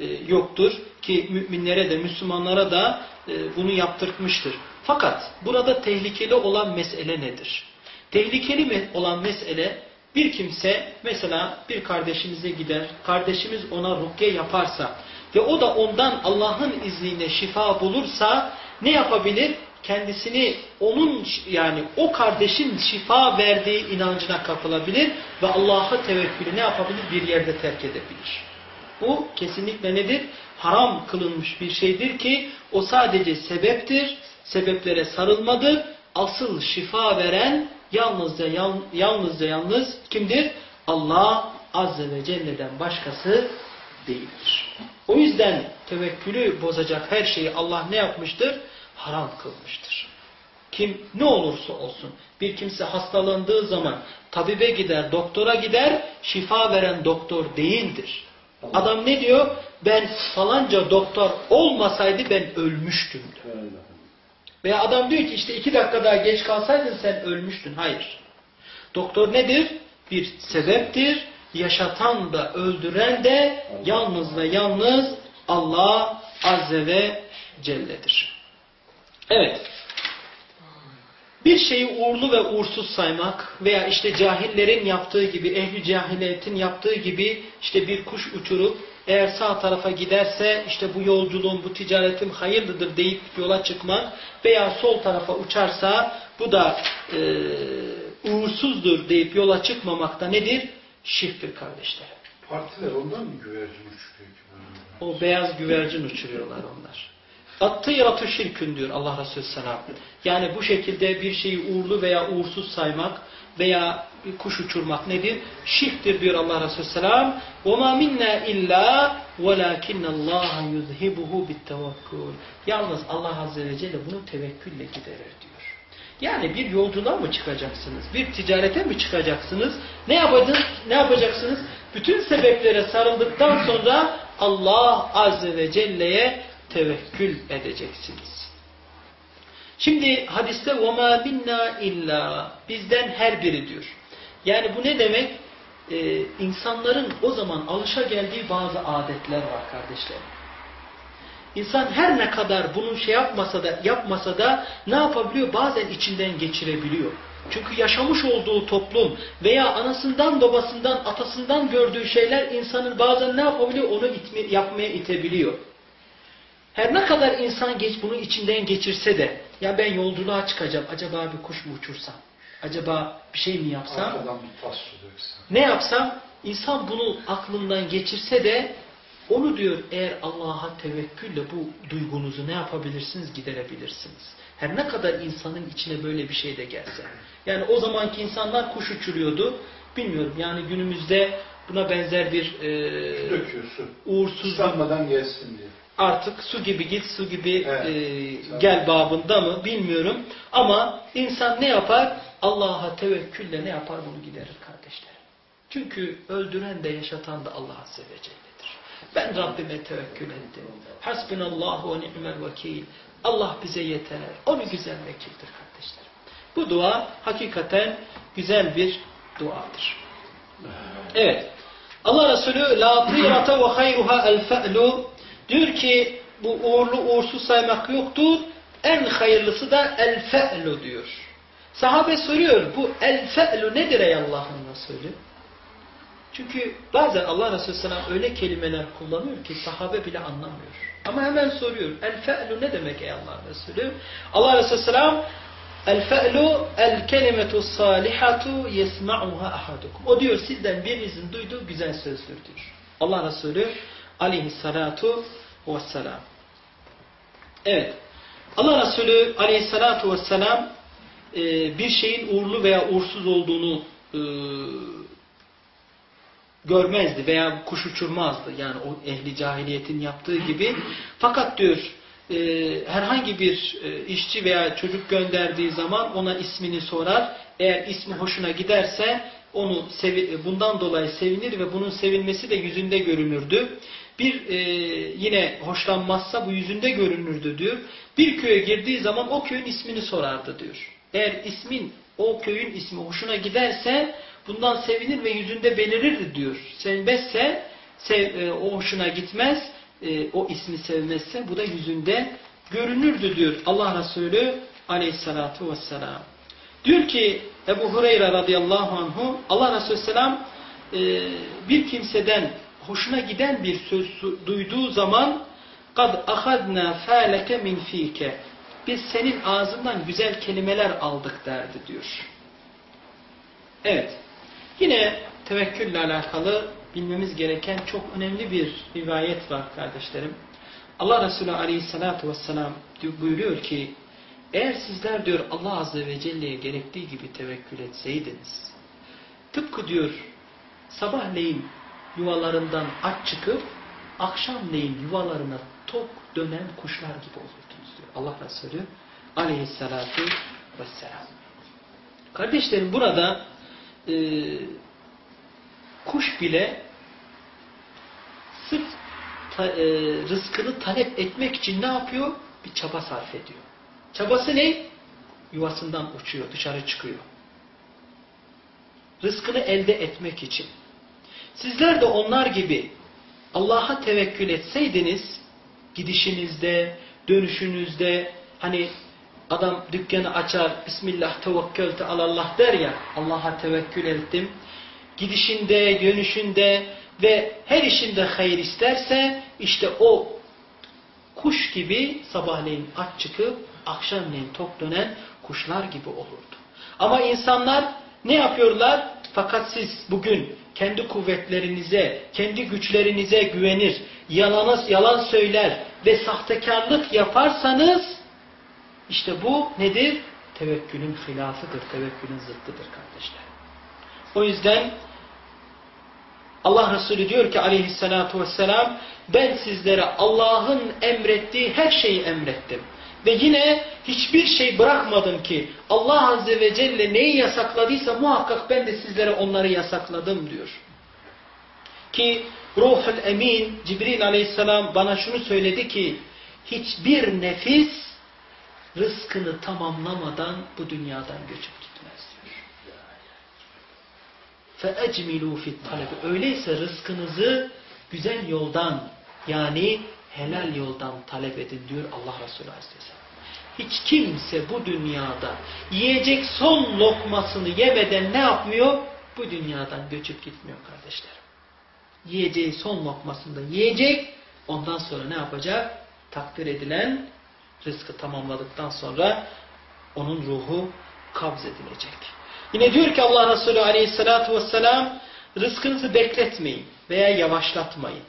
S1: E, yoktur. Ki müminlere de Müslümanlara da e, bunu yaptırmıştır. Fakat burada tehlikeli olan mesele nedir? Tehlikeli olan mesele bir kimse mesela bir kardeşimize gider, kardeşimiz ona rukiye yaparsa ve o da ondan Allah'ın izniyle şifa bulursa ne yapabilir? Kendisini onun yani o kardeşin şifa verdiği inancına kapılabilir ve Allah'a tevekkülü ne yapabilir? Bir yerde terk edebilir. Bu kesinlikle nedir? Haram kılınmış bir şeydir ki o sadece sebeptir, sebeplere sarılmadır. Asıl şifa veren yalnızca yalnızca yalnız kimdir? Allah Azze ve Celle'den başkası değildir. O yüzden tevekkülü bozacak her şeyi Allah ne yapmıştır? Haram kılmıştır. Kim ne olursa olsun bir kimse hastalandığı zaman tabibe gider, doktora gider, şifa veren doktor değildir. Adam ne diyor? Ben falanca doktor olmasaydı ben ölmüştüm diyor. Veya adam diyor ki işte iki dakika daha geç kalsaydın sen ölmüştün. Hayır. Doktor nedir? Bir sebeptir yaşatan da öldüren de yalnız ve yalnız Allah Azze ve Celle'dir. Evet. Bir şeyi uğurlu ve uğursuz saymak veya işte cahillerin yaptığı gibi, ehli cahiliyetin yaptığı gibi işte bir kuş uçurup eğer sağ tarafa giderse işte bu yolculuğum, bu ticaretim hayırlıdır deyip yola çıkmak veya sol tarafa uçarsa bu da e, uğursuzdur deyip yola çıkmamakta nedir? şirktir kardeşlerim.
S2: Partiler ondan mı güvercin uçuruyor ki?
S1: O beyaz güvercin uçuruyorlar onlar. Attı yaratı şirkün diyor Allah Resulü Selam. Yani bu şekilde bir şeyi uğurlu veya uğursuz saymak veya bir kuş uçurmak nedir? Şirktir diyor Allah Resulü Selam. وَمَا مِنَّا اِلَّا وَلَاكِنَّ اللّٰهَ يُذْهِبُهُ بِالتَّوَكُّلِ Yalnız Allah Azze ve Celle bunu tevekkülle giderir diyor. Yani bir yolculuğa mı çıkacaksınız? Bir ticarete mi çıkacaksınız? Ne yapacaksınız? Ne yapacaksınız? Bütün sebeplere sarıldıktan sonra Allah Azze ve Celle'ye tevekkül edeceksiniz. Şimdi hadiste وَمَا بِنَّا illa Bizden her biri diyor. Yani bu ne demek? Ee, insanların o zaman alışa geldiği bazı adetler var kardeşlerim. İnsan her ne kadar bunu şey yapmasa da yapmasa da ne yapabiliyor? Bazen içinden geçirebiliyor. Çünkü yaşamış olduğu toplum veya anasından babasından atasından gördüğü şeyler insanın bazen ne yapabiliyor? Onu itme, yapmaya itebiliyor. Her ne kadar insan geç bunu içinden geçirse de ya ben yolculuğa çıkacağım acaba bir kuş mu uçursam? Acaba bir şey mi yapsam? Ne yapsam? İnsan bunu aklından geçirse de onu diyor eğer Allah'a tevekkülle bu duygunuzu ne yapabilirsiniz? Giderebilirsiniz. Her ne kadar insanın içine böyle bir şey de gelse. Yani o zamanki insanlar kuş uçuruyordu. Bilmiyorum yani günümüzde buna benzer bir e,
S2: Döküyorsun.
S1: uğursuzluk.
S2: Sanmadan gelsin diye.
S1: Artık su gibi git su gibi
S2: evet.
S1: e, gel babında mı bilmiyorum. Ama insan ne yapar? Allah'a tevekkülle ne yapar bunu giderir kardeşler. Çünkü öldüren de yaşatan da Allah Azze ve Celle'dir. Ben Rabbime tevekkül ettim. Hasbunallahu ve ni'mel vekil. Allah bize yeter. Onu güzel vekildir kardeşlerim. Bu dua hakikaten güzel bir duadır. Evet. Allah Resulü la tîrate ve hayruha el fe'lu diyor ki bu uğurlu uğursuz saymak yoktur. En hayırlısı da el fe'lu diyor. Sahabe soruyor bu el fe'lu nedir ey Allah'ın Resulü? Çünkü bazen Allah Resulü Selam öyle kelimeler kullanıyor ki sahabe bile anlamıyor. Ama hemen soruyor. El fe'lu ne demek ey Allah Resulü? Allah Resulü Selam El fe'lu el kelimetu salihatu yesma'uha ahadukum. O diyor sizden birinizin duyduğu güzel sözdür diyor. Allah Resulü aleyhissalatu vesselam. Evet. Allah Resulü aleyhissalatu vesselam e, bir şeyin uğurlu veya uğursuz olduğunu e, görmezdi veya kuş uçurmazdı. Yani o ehli cahiliyetin yaptığı gibi. Fakat diyor e, herhangi bir işçi veya çocuk gönderdiği zaman ona ismini sorar. Eğer ismi hoşuna giderse onu bundan dolayı sevinir ve bunun sevinmesi de yüzünde görünürdü. Bir e, yine hoşlanmazsa bu yüzünde görünürdü diyor. Bir köye girdiği zaman o köyün ismini sorardı diyor. Eğer ismin o köyün ismi hoşuna giderse bundan sevinir ve yüzünde belirirdi diyor. Sevmezse sev, e, o hoşuna gitmez e, o ismi sevmezse bu da yüzünde görünürdü diyor Allah Resulü aleyhissalatu vesselam. Diyor ki Ebu Hureyre radıyallahu anhu Allah Resulü selam e, bir kimseden hoşuna giden bir söz duyduğu zaman kad ahadna faleke min fike biz senin ağzından güzel kelimeler aldık derdi diyor. Evet. Yine tevekkülle alakalı bilmemiz gereken çok önemli bir rivayet var kardeşlerim. Allah Resulü aleyhissalatu vesselam buyuruyor ki eğer sizler diyor Allah Azze ve Celle'ye gerektiği gibi tevekkül etseydiniz tıpkı diyor sabahleyin yuvalarından aç çıkıp akşamleyin yuvalarına tok dönen kuşlar gibi olurdunuz diyor Allah Resulü aleyhissalatu vesselam. Kardeşlerim burada e, kuş bile sırf ta, e, rızkını talep etmek için ne yapıyor? Bir çaba sarf ediyor. Çabası ne? Yuvasından uçuyor, dışarı çıkıyor. Rızkını elde etmek için. Sizler de onlar gibi Allah'a tevekkül etseydiniz, gidişinizde, dönüşünüzde, hani adam dükkanı açar, Bismillah tevekkelte alallah der ya, Allah'a tevekkül ettim, gidişinde, dönüşünde ve her işinde hayır isterse işte o kuş gibi sabahleyin aç çıkıp akşamleyin tok dönen kuşlar gibi olurdu. Ama insanlar ne yapıyorlar? Fakat siz bugün kendi kuvvetlerinize, kendi güçlerinize güvenir, yalanız, yalan söyler ve sahtekarlık yaparsanız işte bu nedir? Tevekkülün hilafıdır, tevekkülün zıttıdır kardeşler. O yüzden Allah Resulü diyor ki aleyhissalatu vesselam ben sizlere Allah'ın emrettiği her şeyi emrettim. Ve yine hiçbir şey bırakmadım ki Allah Azze ve Celle neyi yasakladıysa muhakkak ben de sizlere onları yasakladım diyor. Ki Ruhul Emin Cibril Aleyhisselam bana şunu söyledi ki hiçbir nefis rızkını tamamlamadan bu dünyadan göçüp gitmez diyor. فَاَجْمِلُوا فِي الطَّلَبِ Öyleyse rızkınızı güzel yoldan yani helal yoldan talep edin diyor Allah Resulü Aleyhisselam. Hiç kimse bu dünyada yiyecek son lokmasını yemeden ne yapmıyor? Bu dünyadan göçüp gitmiyor kardeşlerim. Yiyeceği son lokmasını da yiyecek. Ondan sonra ne yapacak? Takdir edilen rızkı tamamladıktan sonra onun ruhu kabz edilecek. Yine diyor ki Allah Resulü aleyhissalatu vesselam rızkınızı bekletmeyin veya yavaşlatmayın.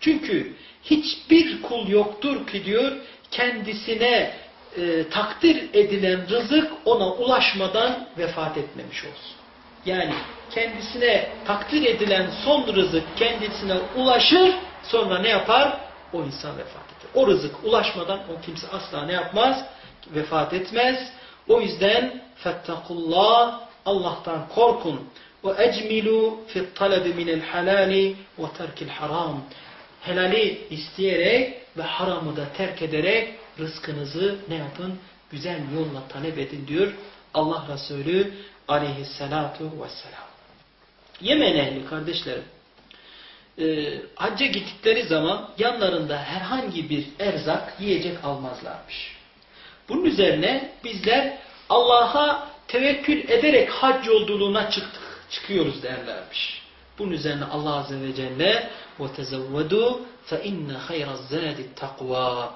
S1: Çünkü hiçbir kul yoktur ki diyor kendisine e, takdir edilen rızık ona ulaşmadan vefat etmemiş olsun. Yani kendisine takdir edilen son rızık kendisine ulaşır sonra ne yapar? O insan vefat eder. O rızık ulaşmadan o kimse asla ne yapmaz? Vefat etmez. O yüzden fettakullah Allah'tan korkun. Ve ecmilu fit talebi minel halali ve. Helali isteyerek ve haramı da terk ederek rızkınızı ne yapın? Güzel yolla talep edin diyor Allah Resulü aleyhissalatu vesselam. Yemen ehli kardeşlerim e, hacca gittikleri zaman yanlarında herhangi bir erzak yiyecek almazlarmış. Bunun üzerine bizler Allah'a tevekkül ederek hac yolculuğuna çıktık, çıkıyoruz derlermiş. Bunun üzerine Allah Azze ve Celle وَتَزَوَّدُوا فَاِنَّ خَيْرَ الزَّادِ التَّقْوَى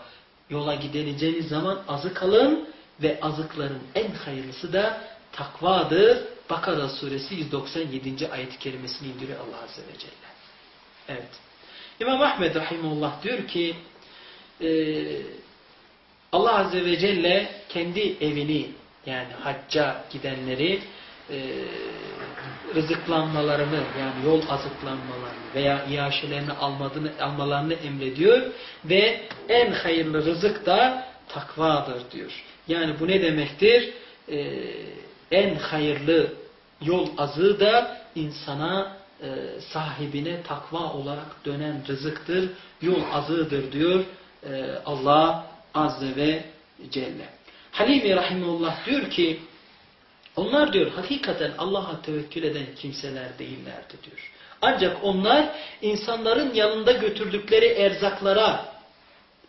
S1: Yola gideceğiniz zaman azık alın ve azıkların en hayırlısı da takvadır. Bakara suresi 197. ayet-i kerimesini indiriyor Allah Azze ve Celle. Evet. İmam Ahmed Rahimullah diyor ki e, Allah Azze ve Celle kendi evini yani hacca gidenleri e, rızıklanmalarını yani yol azıklanmalarını veya iaşelerini almadığını, almalarını emrediyor ve en hayırlı rızık da takvadır diyor. Yani bu ne demektir? Ee, en hayırlı yol azığı da insana e, sahibine takva olarak dönen rızıktır, yol azığıdır diyor e, Allah Azze ve Celle. Halimi Rahimullah diyor ki onlar diyor hakikaten Allah'a tevekkül eden kimseler değillerdi diyor. Ancak onlar insanların yanında götürdükleri erzaklara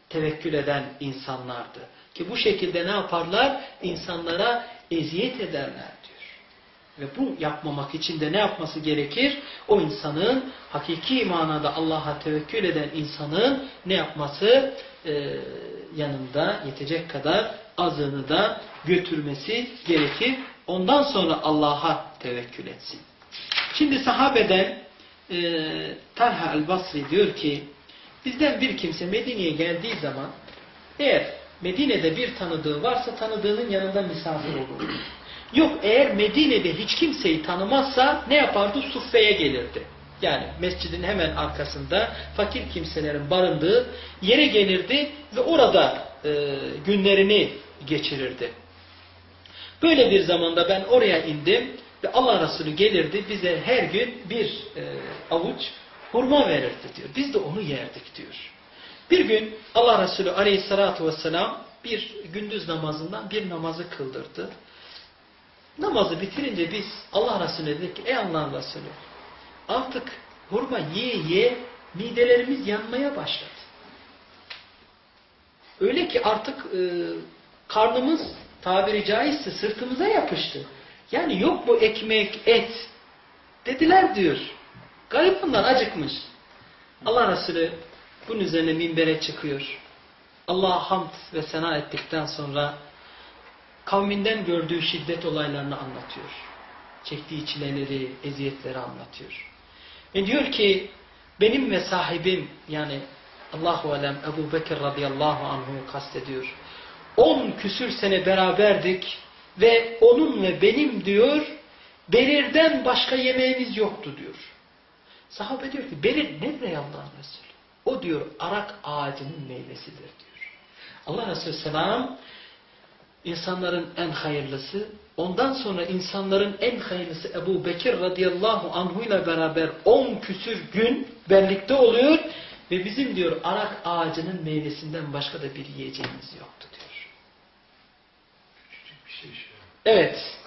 S1: tevekkül eden insanlardı. Ki bu şekilde ne yaparlar? İnsanlara eziyet ederler diyor. Ve bu yapmamak için de ne yapması gerekir? O insanın hakiki manada Allah'a tevekkül eden insanın ne yapması? Ee, yanında yetecek kadar azını da götürmesi gerekir. Ondan sonra Allah'a tevekkül etsin. Şimdi sahabeden e, Talha el-Basri diyor ki bizden bir kimse Medine'ye geldiği zaman eğer Medine'de bir tanıdığı varsa tanıdığının yanında misafir olur. Yok eğer Medine'de hiç kimseyi tanımazsa ne yapardı? Suffe'ye gelirdi. Yani mescidin hemen arkasında fakir kimselerin barındığı yere gelirdi ve orada e, günlerini geçirirdi. Böyle bir zamanda ben oraya indim ve Allah Resulü gelirdi bize her gün bir e, avuç hurma verirdi diyor. Biz de onu yerdik diyor. Bir gün Allah Resulü aleyhissalatu vesselam bir gündüz namazından bir namazı kıldırdı. Namazı bitirince biz Allah Resulüne dedik ki ey Allah'ın Resulü artık hurma ye ye midelerimiz yanmaya başladı. Öyle ki artık e, karnımız tabiri caizse sırtımıza yapıştı. Yani yok bu ekmek, et dediler diyor. Garip bundan acıkmış. Allah Resulü bunun üzerine minbere çıkıyor. Allah'a hamd ve sena ettikten sonra kavminden gördüğü şiddet olaylarını anlatıyor. Çektiği çileleri, eziyetleri anlatıyor. Ve diyor ki benim ve sahibim yani Allahu alem Ebu Bekir radıyallahu anhu kastediyor. On küsür sene beraberdik ve onun ve benim diyor belirden başka yemeğimiz yoktu diyor. Sahabe diyor ki belir nedir ya Allah'ın Resulü? O diyor arak ağacının meyvesidir diyor. Allah Resulü selam insanların en hayırlısı ondan sonra insanların en hayırlısı Ebu Bekir radıyallahu anhu ile beraber on küsür gün birlikte oluyor ve bizim diyor arak ağacının meyvesinden başka da bir yiyeceğimiz yoktu diyor.
S2: Küçücük bir şey şey.
S1: Evet.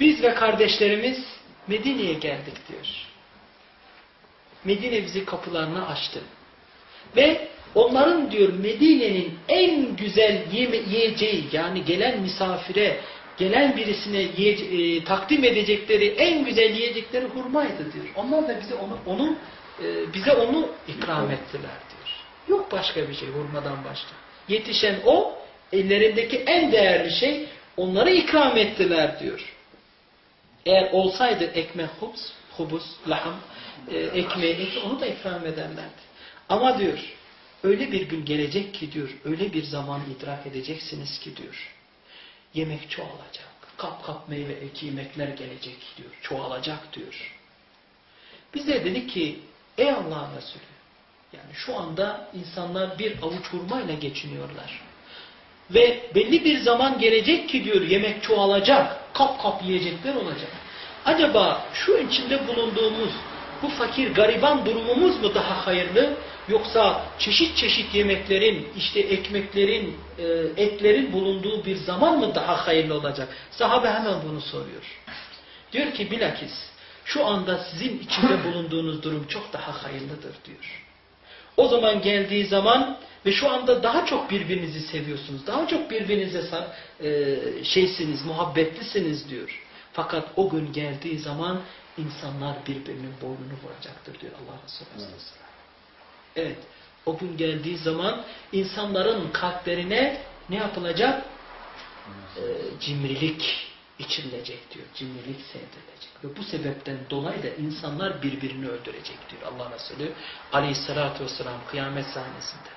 S1: Biz ve kardeşlerimiz Medine'ye geldik diyor. Medine bizi kapılarını açtı. Ve onların diyor Medine'nin en güzel yiyeceği yani gelen misafire, gelen birisine e, takdim edecekleri en güzel yiyecekleri hurmaydı diyor. Onlar da bize onu, onu e, bize onu ikram ettiler diyor. Yok başka bir şey hurmadan başka. Yetişen o, ellerindeki en değerli şey onlara ikram ettiler diyor. Eğer olsaydı ekmek hubs, hubus, laham, e, ekmeği, onu da ikram ederlerdi. Ama diyor, öyle bir gün gelecek ki diyor, öyle bir zaman idrak edeceksiniz ki diyor, yemek çoğalacak. Kap kap meyve eki yemekler gelecek diyor, çoğalacak diyor. Biz de dedik ki, ey Allah'ın Resulü, yani şu anda insanlar bir avuç hurmayla geçiniyorlar. Ve belli bir zaman gelecek ki diyor yemek çoğalacak, kap kap yiyecekler olacak. acaba şu içinde bulunduğumuz bu fakir gariban durumumuz mu daha hayırlı yoksa çeşit çeşit yemeklerin işte ekmeklerin e, etlerin bulunduğu bir zaman mı daha hayırlı olacak? Sahabe hemen bunu soruyor. Diyor ki bilakis şu anda sizin içinde bulunduğunuz durum çok daha hayırlıdır diyor. O zaman geldiği zaman ve şu anda daha çok birbirinizi seviyorsunuz. Daha çok birbirinize e, şeysiniz, muhabbetlisiniz diyor. Fakat o gün geldiği zaman insanlar birbirinin boynunu vuracaktır diyor Allah Resulü Aleyhisselam. Evet. O gün geldiği zaman insanların kalplerine ne yapılacak? Ee, cimrilik içirilecek diyor. Cimrilik sevdirilecek. Ve bu sebepten dolayı da insanlar birbirini öldürecek diyor Allah Resulü aleyhissalatü vesselam kıyamet sahnesinde.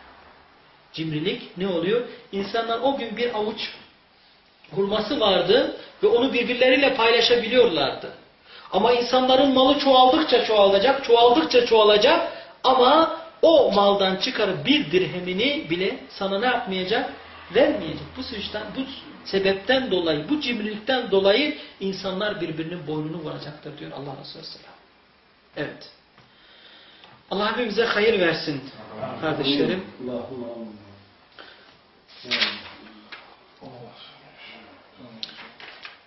S1: Cimrilik ne oluyor? İnsanlar o gün bir avuç hurması vardı ve onu birbirleriyle paylaşabiliyorlardı. Ama insanların malı çoğaldıkça çoğalacak, çoğaldıkça çoğalacak ama o maldan çıkarıp bir dirhemini bile sana ne yapmayacak? Vermeyecek. Bu süreçten, bu sebepten dolayı, bu cimrilikten dolayı insanlar birbirinin boynunu vuracaktır diyor Allah Resulü Aleyhisselam. Evet. Allah hepimize hayır versin kardeşlerim.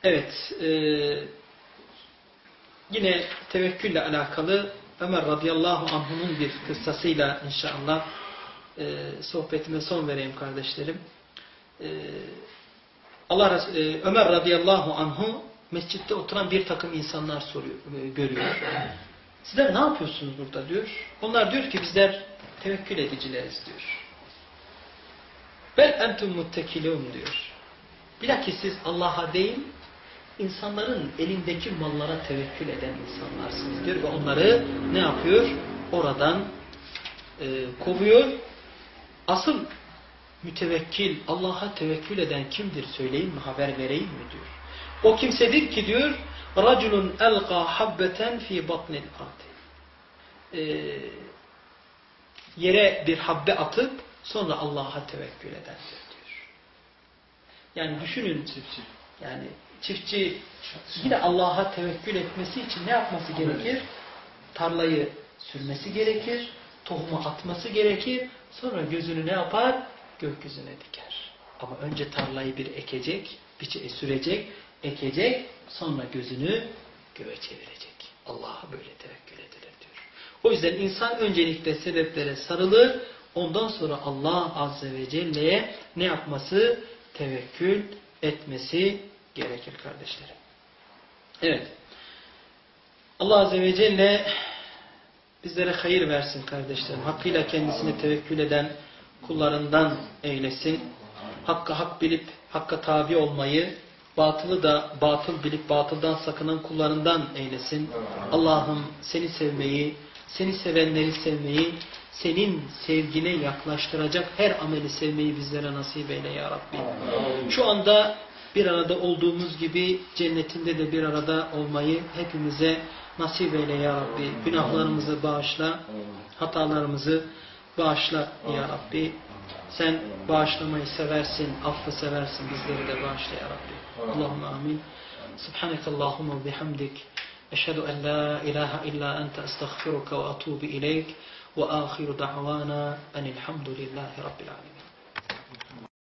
S1: Evet. E, yine tevekkülle alakalı Ömer radıyallahu anh'unun bir kıssasıyla inşallah e, sohbetime son vereyim kardeşlerim. E, Allah e, Ömer radıyallahu anhu mescitte oturan bir takım insanlar soruyor, e, görüyor. Sizler ne yapıyorsunuz burada diyor. Onlar diyor ki bizler tevekkül edicileriz diyor. Bel entum muttekilun diyor. Bilakis siz Allah'a değil insanların elindeki mallara tevekkül eden insanlarsınız diyor ve onları ne yapıyor? Oradan e, kovuyor. Asıl mütevekkil, Allah'a tevekkül eden kimdir söyleyeyim mi, haber vereyim mi diyor. O kimsedir ki diyor, Raculun elqa habbeten fi batnil ardi. Ee, yere bir habbe atıp sonra Allah'a tevekkül edendir diyor. Yani düşünün çiftçi. Yani çiftçi yine Allah'a tevekkül etmesi için ne yapması gerekir? Tarlayı sürmesi gerekir, tohumu atması gerekir, sonra gözünü ne yapar? Gökyüzüne diker. Ama önce tarlayı bir ekecek, bir şey sürecek, ekecek, sonra gözünü göğe çevirecek. Allah'a böyle tevekkül edilir diyor. O yüzden insan öncelikle sebeplere sarılır, ondan sonra Allah Azze ve Celle'ye ne yapması? Tevekkül etmesi gerekir kardeşlerim. Evet. Allah Azze ve Celle bizlere hayır versin kardeşlerim. Hakkıyla kendisine tevekkül eden kullarından eylesin. Hakka hak bilip hakka tabi olmayı, batılı da batıl bilip batıldan sakınan kullarından eylesin. Allah'ım seni sevmeyi, seni sevenleri sevmeyi, senin sevgine yaklaştıracak her ameli sevmeyi bizlere nasip eyle ya Rabbi. Şu anda bir arada olduğumuz gibi cennetinde de bir arada olmayı hepimize nasip eyle ya Rabbi. Günahlarımızı bağışla, hatalarımızı bağışla ya Rabbi. Sen bağışlamayı seversin, affı seversin, bizleri de bağışla ya Rabbi. Allahümme amin. Subhaneke Allahümme bihamdik. Eşhedü en la ilahe illa ente estağfiruka ve atubu ileyk. Ve ahiru da'vana enilhamdülillahi rabbil alemin.